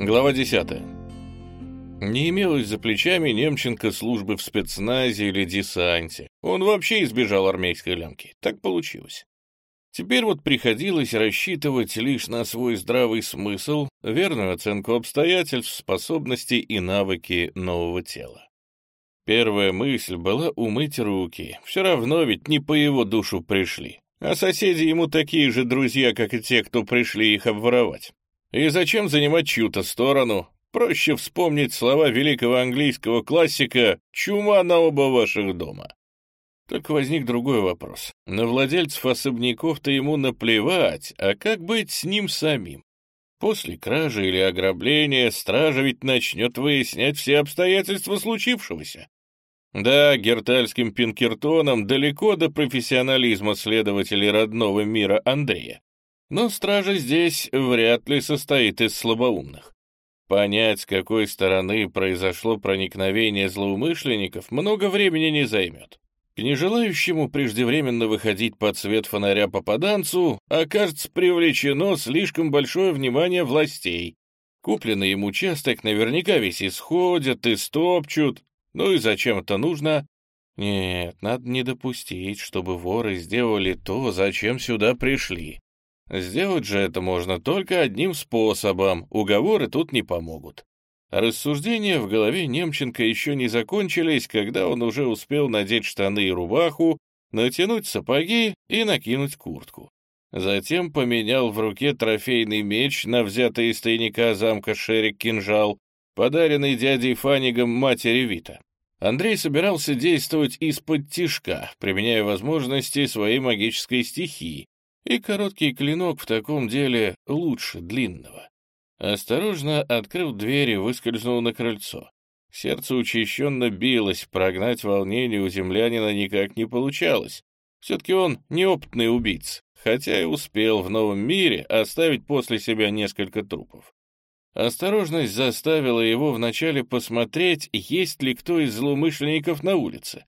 Глава 10. Не имелось за плечами Немченко службы в спецназе или десанте. Он вообще избежал армейской лямки. Так получилось. Теперь вот приходилось рассчитывать лишь на свой здравый смысл, верную оценку обстоятельств, способностей и навыки нового тела. Первая мысль была умыть руки. Все равно ведь не по его душу пришли. А соседи ему такие же друзья, как и те, кто пришли их обворовать. И зачем занимать чью-то сторону? Проще вспомнить слова великого английского классика «Чума на оба ваших дома». Только возник другой вопрос. На владельцев особняков-то ему наплевать, а как быть с ним самим? После кражи или ограбления стража ведь начнет выяснять все обстоятельства случившегося. Да, гертальским пинкертоном далеко до профессионализма следователей родного мира Андрея. Но стража здесь вряд ли состоит из слабоумных. Понять, с какой стороны произошло проникновение злоумышленников, много времени не займет. К нежелающему преждевременно выходить под свет фонаря попаданцу окажется привлечено слишком большое внимание властей. Купленный им участок наверняка весь исходят и стопчут. Ну и зачем это нужно? Нет, надо не допустить, чтобы воры сделали то, зачем сюда пришли. Сделать же это можно только одним способом, уговоры тут не помогут. Рассуждения в голове Немченко еще не закончились, когда он уже успел надеть штаны и рубаху, натянуть сапоги и накинуть куртку. Затем поменял в руке трофейный меч на взятый из тайника замка Шерик кинжал, подаренный дядей Фанигом матери Вита. Андрей собирался действовать из-под тишка, применяя возможности своей магической стихии, и короткий клинок в таком деле лучше длинного. Осторожно открыв дверь и выскользнул на крыльцо. Сердце учащенно билось, прогнать волнение у землянина никак не получалось. Все-таки он неопытный убийц, хотя и успел в новом мире оставить после себя несколько трупов. Осторожность заставила его вначале посмотреть, есть ли кто из злоумышленников на улице.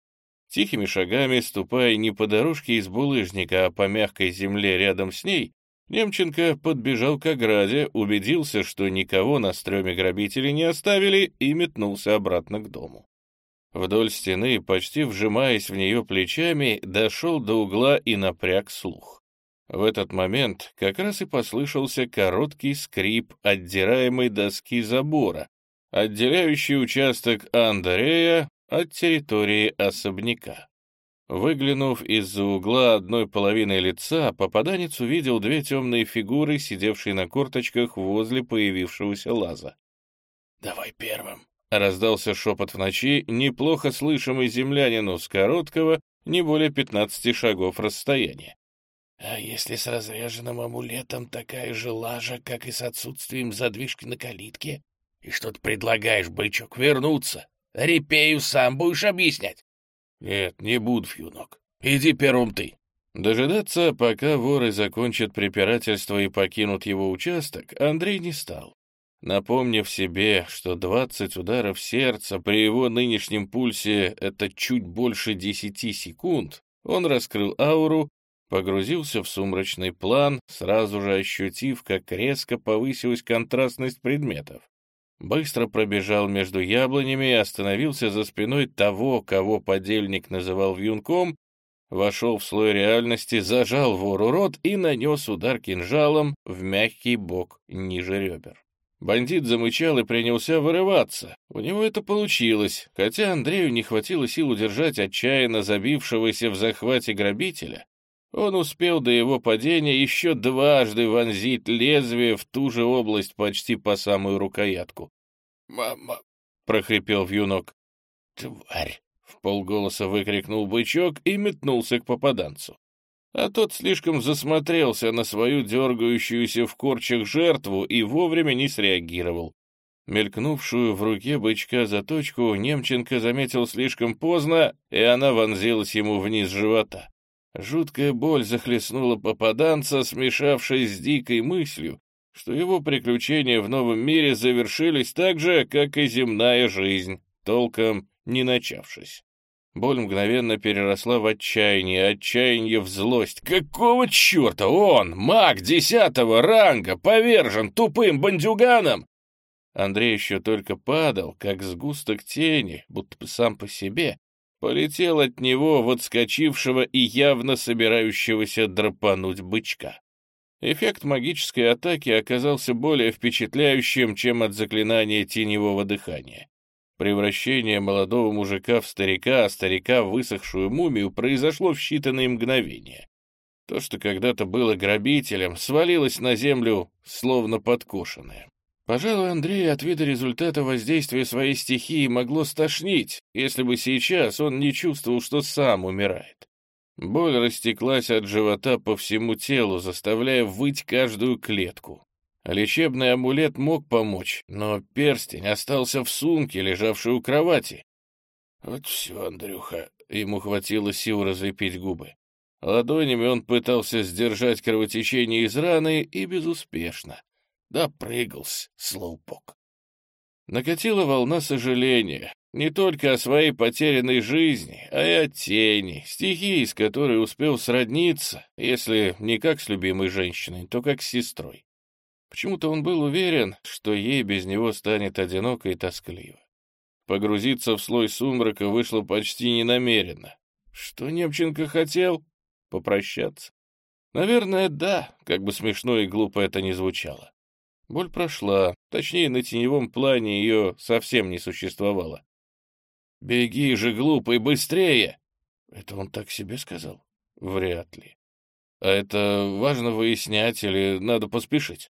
Тихими шагами, ступая не по дорожке из булыжника, а по мягкой земле рядом с ней, Немченко подбежал к ограде, убедился, что никого на стреме грабители не оставили, и метнулся обратно к дому. Вдоль стены, почти вжимаясь в нее плечами, дошел до угла и напряг слух. В этот момент как раз и послышался короткий скрип отдираемой доски забора, отделяющий участок Андрея от территории особняка. Выглянув из-за угла одной половины лица, попаданец увидел две темные фигуры, сидевшие на корточках возле появившегося лаза. «Давай первым», — раздался шепот в ночи, неплохо слышимый землянину с короткого, не более пятнадцати шагов расстояния. «А если с разряженным амулетом такая же лажа, как и с отсутствием задвижки на калитке? И что ты предлагаешь, бычок, вернуться?» Репею сам будешь объяснять. Нет, не буду, Фьюнок. Иди первым ты. Дожидаться, пока воры закончат препирательство и покинут его участок, Андрей не стал. Напомнив себе, что 20 ударов сердца при его нынешнем пульсе — это чуть больше 10 секунд, он раскрыл ауру, погрузился в сумрачный план, сразу же ощутив, как резко повысилась контрастность предметов быстро пробежал между яблонями и остановился за спиной того, кого подельник называл вьюнком, вошел в слой реальности, зажал вору рот и нанес удар кинжалом в мягкий бок ниже ребер. Бандит замычал и принялся вырываться. У него это получилось, хотя Андрею не хватило сил удержать отчаянно забившегося в захвате грабителя, он успел до его падения еще дважды вонзить лезвие в ту же область почти по самую рукоятку. «Мама!» — прохрипел вьюнок. «Тварь!» — в полголоса выкрикнул бычок и метнулся к попаданцу. А тот слишком засмотрелся на свою дергающуюся в корчах жертву и вовремя не среагировал. Мелькнувшую в руке бычка заточку Немченко заметил слишком поздно, и она вонзилась ему вниз живота. Жуткая боль захлестнула попаданца, смешавшись с дикой мыслью, что его приключения в новом мире завершились так же, как и земная жизнь, толком не начавшись. Боль мгновенно переросла в отчаяние, отчаяние в злость. Какого черта он, маг десятого ранга, повержен тупым бандюганом? Андрей еще только падал, как сгусток тени, будто сам по себе, полетел от него в отскочившего и явно собирающегося драпануть бычка. Эффект магической атаки оказался более впечатляющим, чем от заклинания теневого дыхания. Превращение молодого мужика в старика, а старика в высохшую мумию произошло в считанные мгновения. То, что когда-то было грабителем, свалилось на землю, словно подкошенное. Пожалуй, Андрей от вида результата воздействия своей стихии могло стошнить, если бы сейчас он не чувствовал, что сам умирает. Боль растеклась от живота по всему телу, заставляя выть каждую клетку. Лечебный амулет мог помочь, но перстень остался в сумке, лежавшей у кровати. Вот все, Андрюха, ему хватило сил разлепить губы. Ладонями он пытался сдержать кровотечение из раны и безуспешно. Допрыгался, слоупок. Накатила волна сожаления, не только о своей потерянной жизни, а и о тени, стихии, с которой успел сродниться, если не как с любимой женщиной, то как с сестрой. Почему-то он был уверен, что ей без него станет одиноко и тоскливо. Погрузиться в слой сумрака вышло почти ненамеренно. Что Немченко хотел? Попрощаться? Наверное, да, как бы смешно и глупо это ни звучало. Боль прошла, точнее, на теневом плане ее совсем не существовало. «Беги же, глупый, быстрее!» Это он так себе сказал? Вряд ли. А это важно выяснять или надо поспешить?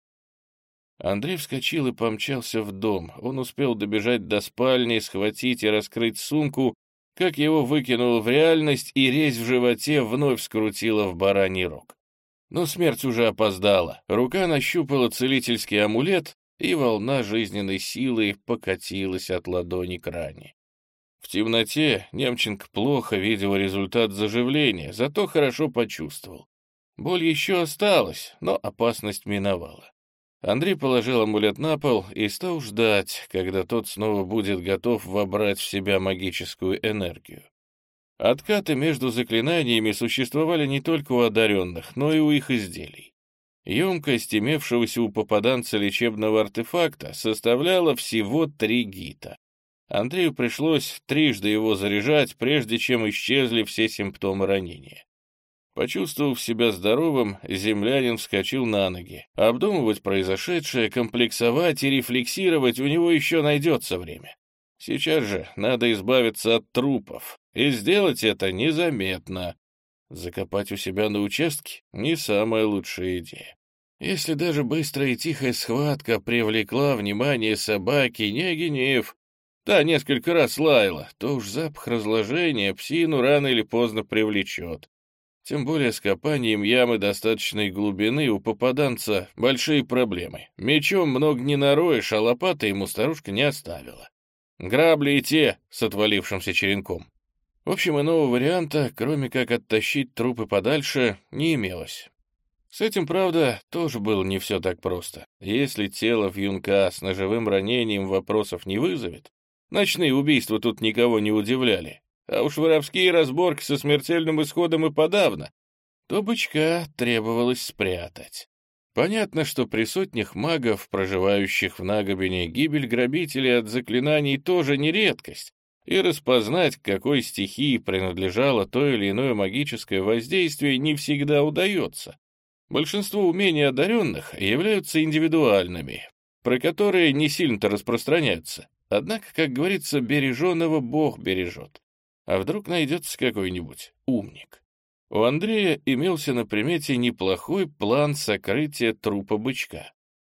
Андрей вскочил и помчался в дом. Он успел добежать до спальни, схватить и раскрыть сумку, как его выкинуло в реальность, и резь в животе вновь скрутила в бараний рог. Но смерть уже опоздала. Рука нащупала целительский амулет, и волна жизненной силы покатилась от ладони к ране. В темноте Немченко плохо видел результат заживления, зато хорошо почувствовал. Боль еще осталась, но опасность миновала. Андрей положил амулет на пол и стал ждать, когда тот снова будет готов вобрать в себя магическую энергию. Откаты между заклинаниями существовали не только у одаренных, но и у их изделий. Емкость имевшегося у попаданца лечебного артефакта составляла всего три гита. Андрею пришлось трижды его заряжать, прежде чем исчезли все симптомы ранения. Почувствовав себя здоровым, землянин вскочил на ноги. Обдумывать произошедшее, комплексовать и рефлексировать у него еще найдется время. Сейчас же надо избавиться от трупов, и сделать это незаметно. Закопать у себя на участке — не самая лучшая идея. Если даже быстрая и тихая схватка привлекла внимание собаки, не Генеев, та несколько раз лаяла, то уж запах разложения псину рано или поздно привлечет. Тем более с копанием ямы достаточной глубины у попаданца большие проблемы. Мечом много не нароешь, а лопатой ему старушка не оставила. Грабли и те с отвалившимся черенком. В общем, иного варианта, кроме как оттащить трупы подальше, не имелось. С этим, правда, тоже было не все так просто. Если тело в юнка с ножевым ранением вопросов не вызовет, ночные убийства тут никого не удивляли, а уж воровские разборки со смертельным исходом и подавно, то бычка требовалось спрятать. Понятно, что при сотнях магов, проживающих в Нагобине, гибель грабителей от заклинаний тоже не редкость, и распознать, к какой стихии принадлежало то или иное магическое воздействие, не всегда удается. Большинство умений одаренных являются индивидуальными, про которые не сильно-то распространяются. Однако, как говорится, береженного Бог бережет. А вдруг найдется какой-нибудь умник? У Андрея имелся на примете неплохой план сокрытия трупа бычка.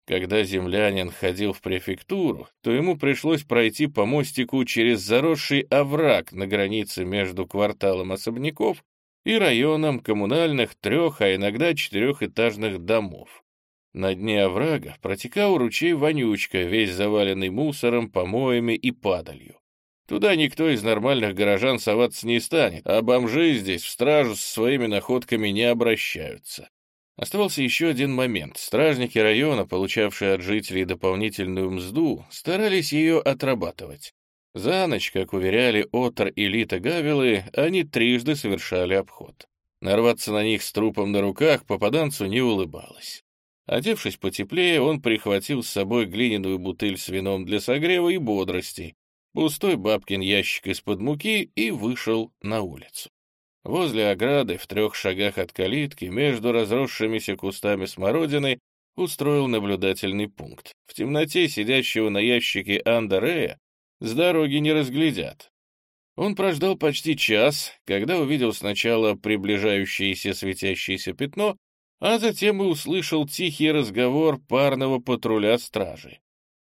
Когда землянин ходил в префектуру, то ему пришлось пройти по мостику через заросший овраг на границе между кварталом особняков и районом коммунальных трех, а иногда четырехэтажных домов. На дне оврага протекал ручей Вонючка, весь заваленный мусором, помоями и падалью. Туда никто из нормальных горожан соваться не станет, а бомжи здесь в стражу со своими находками не обращаются. Оставался еще один момент. Стражники района, получавшие от жителей дополнительную мзду, старались ее отрабатывать. За ночь, как уверяли Отор и Лита Гавилы, они трижды совершали обход. Нарваться на них с трупом на руках попаданцу не улыбалось. Одевшись потеплее, он прихватил с собой глиняную бутыль с вином для согрева и бодрости, пустой бабкин ящик из-под муки и вышел на улицу. Возле ограды, в трех шагах от калитки, между разросшимися кустами смородины, устроил наблюдательный пункт. В темноте сидящего на ящике Андерея с дороги не разглядят. Он прождал почти час, когда увидел сначала приближающееся светящееся пятно, а затем и услышал тихий разговор парного патруля стражи.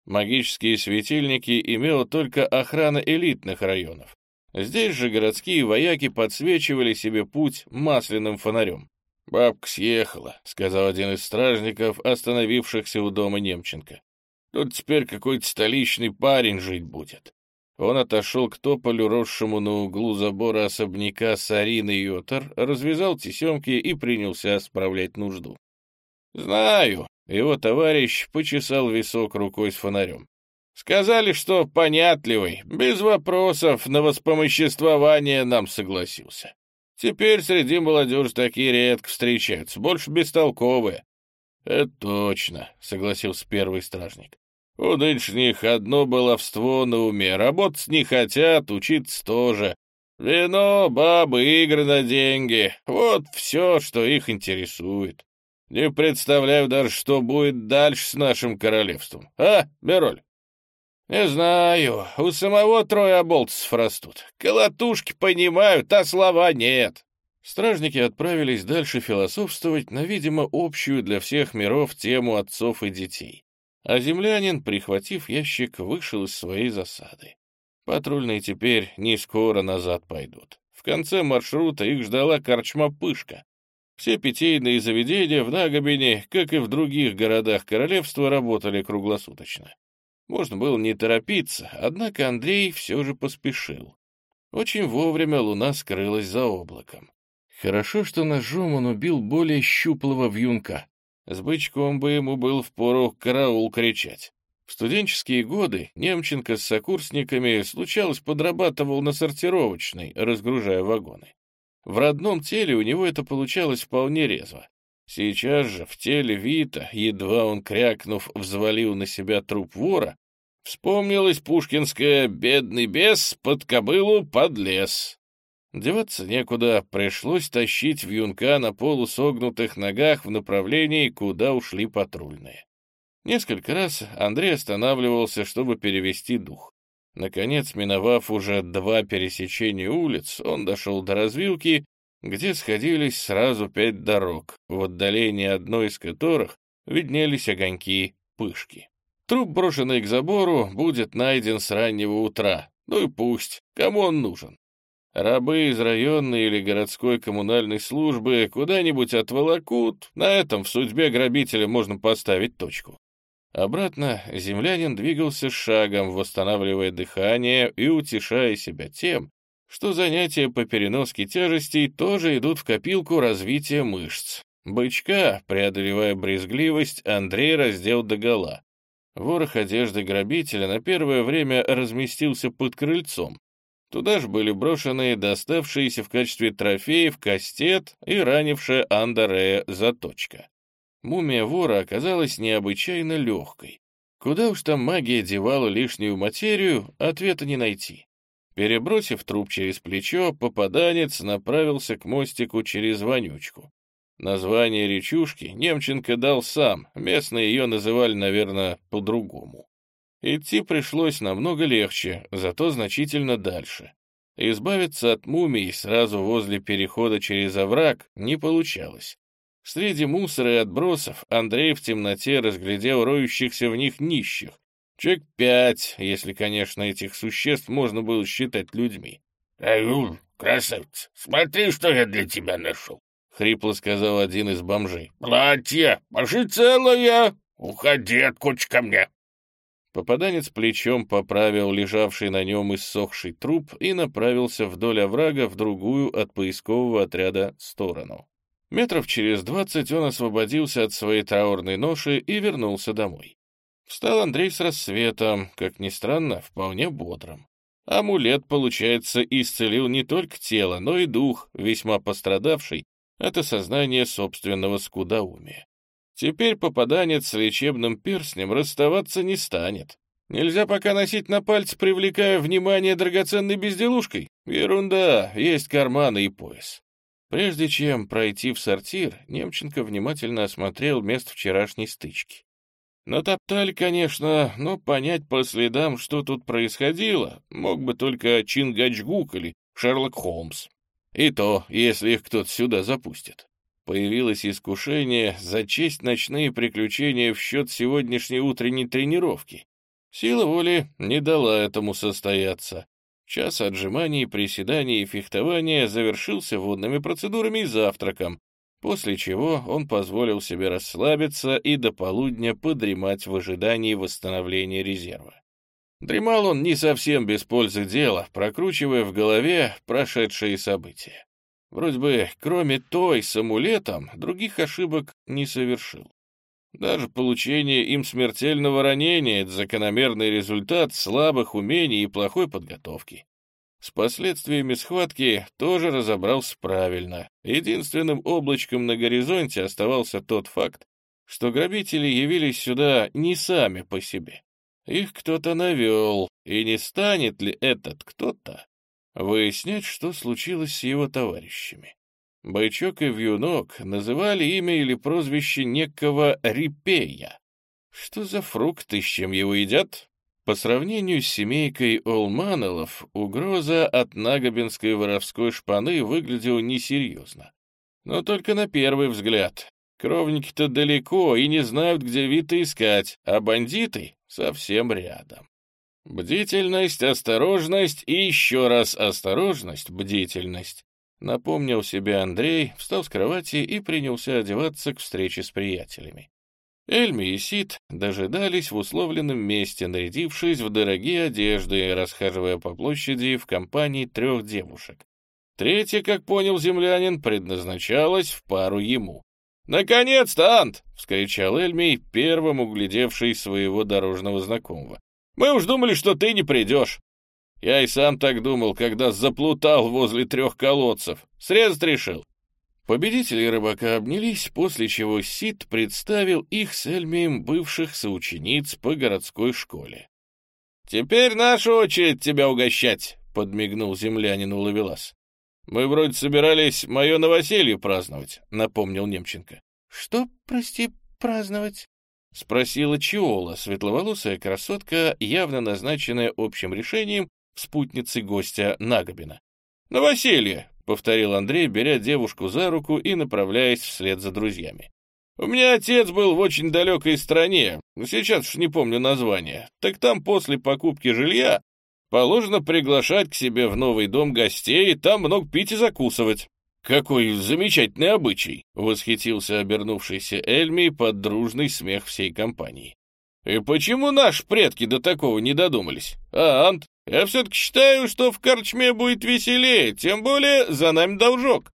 Магические светильники имела только охрана элитных районов. Здесь же городские вояки подсвечивали себе путь масляным фонарем. «Бабка съехала», — сказал один из стражников, остановившихся у дома Немченко. «Тут теперь какой-то столичный парень жить будет». Он отошел к тополю, росшему на углу забора особняка Сарины Йотар, развязал тесемки и принялся справлять нужду. «Знаю», — его товарищ почесал висок рукой с фонарем. «Сказали, что понятливый, без вопросов на воспомоществование нам согласился. Теперь среди молодежи такие редко встречаются, больше бестолковые». «Это точно», — согласился первый стражник. У нынешних одно баловство на уме, работать не хотят, учиться тоже. Вино, бабы, игры на деньги — вот все, что их интересует. Не представляю даже, что будет дальше с нашим королевством. А, Бероль? Не знаю, у самого трое оболтцев растут. Колотушки понимают, а слова нет. Стражники отправились дальше философствовать на, видимо, общую для всех миров тему отцов и детей а землянин, прихватив ящик, вышел из своей засады. Патрульные теперь не скоро назад пойдут. В конце маршрута их ждала корчма-пышка. Все питейные заведения в Нагобине, как и в других городах королевства, работали круглосуточно. Можно было не торопиться, однако Андрей все же поспешил. Очень вовремя луна скрылась за облаком. Хорошо, что ножом он убил более щуплого вьюнка. С бычком бы ему был впору караул кричать. В студенческие годы Немченко с сокурсниками случалось подрабатывал на сортировочной, разгружая вагоны. В родном теле у него это получалось вполне резво. Сейчас же в теле Вита, едва он, крякнув, взвалил на себя труп вора, вспомнилась пушкинская «бедный бес под кобылу подлез». Деваться некуда, пришлось тащить вьюнка на полусогнутых ногах в направлении, куда ушли патрульные. Несколько раз Андрей останавливался, чтобы перевести дух. Наконец, миновав уже два пересечения улиц, он дошел до развилки, где сходились сразу пять дорог, в отдалении одной из которых виднелись огоньки пышки. Труп, брошенный к забору, будет найден с раннего утра. Ну и пусть, кому он нужен. Рабы из районной или городской коммунальной службы куда-нибудь отволокут, на этом в судьбе грабителя можно поставить точку. Обратно землянин двигался шагом, восстанавливая дыхание и утешая себя тем, что занятия по переноске тяжестей тоже идут в копилку развития мышц. Бычка, преодолевая брезгливость, Андрей раздел догола. Ворох одежды грабителя на первое время разместился под крыльцом, Туда же были брошены доставшиеся в качестве трофеев кастет и ранившая Андерея заточка. Мумия вора оказалась необычайно легкой. Куда уж там магия девала лишнюю материю, ответа не найти. Перебросив труп через плечо, попаданец направился к мостику через вонючку. Название речушки Немченко дал сам, местные ее называли, наверное, по-другому. Идти пришлось намного легче, зато значительно дальше. Избавиться от мумий сразу возле перехода через овраг не получалось. Среди мусора и отбросов Андрей в темноте разглядел роющихся в них нищих. Человек пять, если, конечно, этих существ можно было считать людьми. — Аюль, красавец, смотри, что я для тебя нашел, — хрипло сказал один из бомжей. — Платье, пошли целое, уходи от кучи ко мне. Попаданец плечом поправил лежавший на нем иссохший труп и направился вдоль оврага в другую от поискового отряда сторону. Метров через двадцать он освободился от своей траурной ноши и вернулся домой. Встал Андрей с рассветом, как ни странно, вполне бодрым. Амулет, получается, исцелил не только тело, но и дух, весьма пострадавший от осознания собственного скудоумия. Теперь попаданец с лечебным перстнем расставаться не станет. Нельзя пока носить на пальце, привлекая внимание драгоценной безделушкой. Ерунда, есть карманы и пояс. Прежде чем пройти в сортир, Немченко внимательно осмотрел место вчерашней стычки. Натоптали, конечно, но понять по следам, что тут происходило, мог бы только Чингачгук или Шерлок Холмс. И то, если их кто-то сюда запустит. Появилось искушение зачесть ночные приключения в счет сегодняшней утренней тренировки. Сила воли не дала этому состояться. Час отжиманий, приседаний и фехтования завершился водными процедурами и завтраком, после чего он позволил себе расслабиться и до полудня подремать в ожидании восстановления резерва. Дремал он не совсем без пользы дела, прокручивая в голове прошедшие события. Вроде бы, кроме той с амулетом, других ошибок не совершил. Даже получение им смертельного ранения — это закономерный результат слабых умений и плохой подготовки. С последствиями схватки тоже разобрался правильно. Единственным облачком на горизонте оставался тот факт, что грабители явились сюда не сами по себе. Их кто-то навел, и не станет ли этот кто-то выяснять, что случилось с его товарищами. Бойчок и Вьюнок называли имя или прозвище некого Рипея. Что за фрукты, с чем его едят? По сравнению с семейкой Олманелов, угроза от нагобинской воровской шпаны выглядела несерьезно. Но только на первый взгляд. Кровники-то далеко и не знают, где Вита искать, а бандиты совсем рядом. Бдительность, осторожность и еще раз осторожность, бдительность. Напомнил себе Андрей, встал с кровати и принялся одеваться к встрече с приятелями. Эльми и Сид дожидались в условленном месте, нарядившись в дорогие одежды, расхаживая по площади в компании трех девушек. Третья, как понял землянин, предназначалась в пару ему. «Наконец-то, Ант!» — вскричал Эльмий, первым углядевший своего дорожного знакомого. «Мы уж думали, что ты не придешь. Я и сам так думал, когда заплутал возле трех колодцев. Срезать решил. Победители рыбака обнялись, после чего Сид представил их с Эльмием бывших соучениц по городской школе. «Теперь наша очередь тебя угощать», — подмигнул землянину Ловелас. «Мы вроде собирались мое новоселье праздновать», — напомнил Немченко. «Что, прости, праздновать?» — спросила Чиола, светловолосая красотка, явно назначенная общим решением спутницей гостя Нагобина. «Новоселье», — повторил Андрей, беря девушку за руку и направляясь вслед за друзьями. «У меня отец был в очень далекой стране, сейчас уж не помню название, так там после покупки жилья положено приглашать к себе в новый дом гостей, там много пить и закусывать». «Какой замечательный обычай!» — восхитился обернувшийся Эльми под дружный смех всей компании. «И почему наши предки до такого не додумались? А, Ант, я все-таки считаю, что в корчме будет веселее, тем более за нами должок».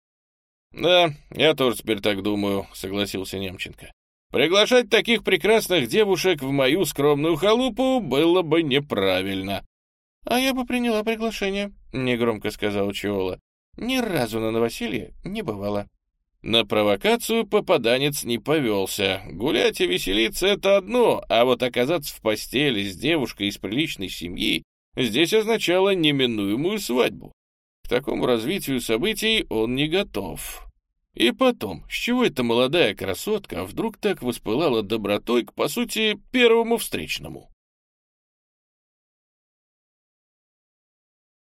«Да, я тоже теперь так думаю», — согласился Немченко. «Приглашать таких прекрасных девушек в мою скромную халупу было бы неправильно». «А я бы приняла приглашение», — негромко сказал Чиола. «Ни разу на новоселье не бывало». На провокацию попаданец не повелся. Гулять и веселиться — это одно, а вот оказаться в постели с девушкой из приличной семьи здесь означало неминуемую свадьбу. К такому развитию событий он не готов. И потом, с чего эта молодая красотка вдруг так воспылала добротой к, по сути, первому встречному?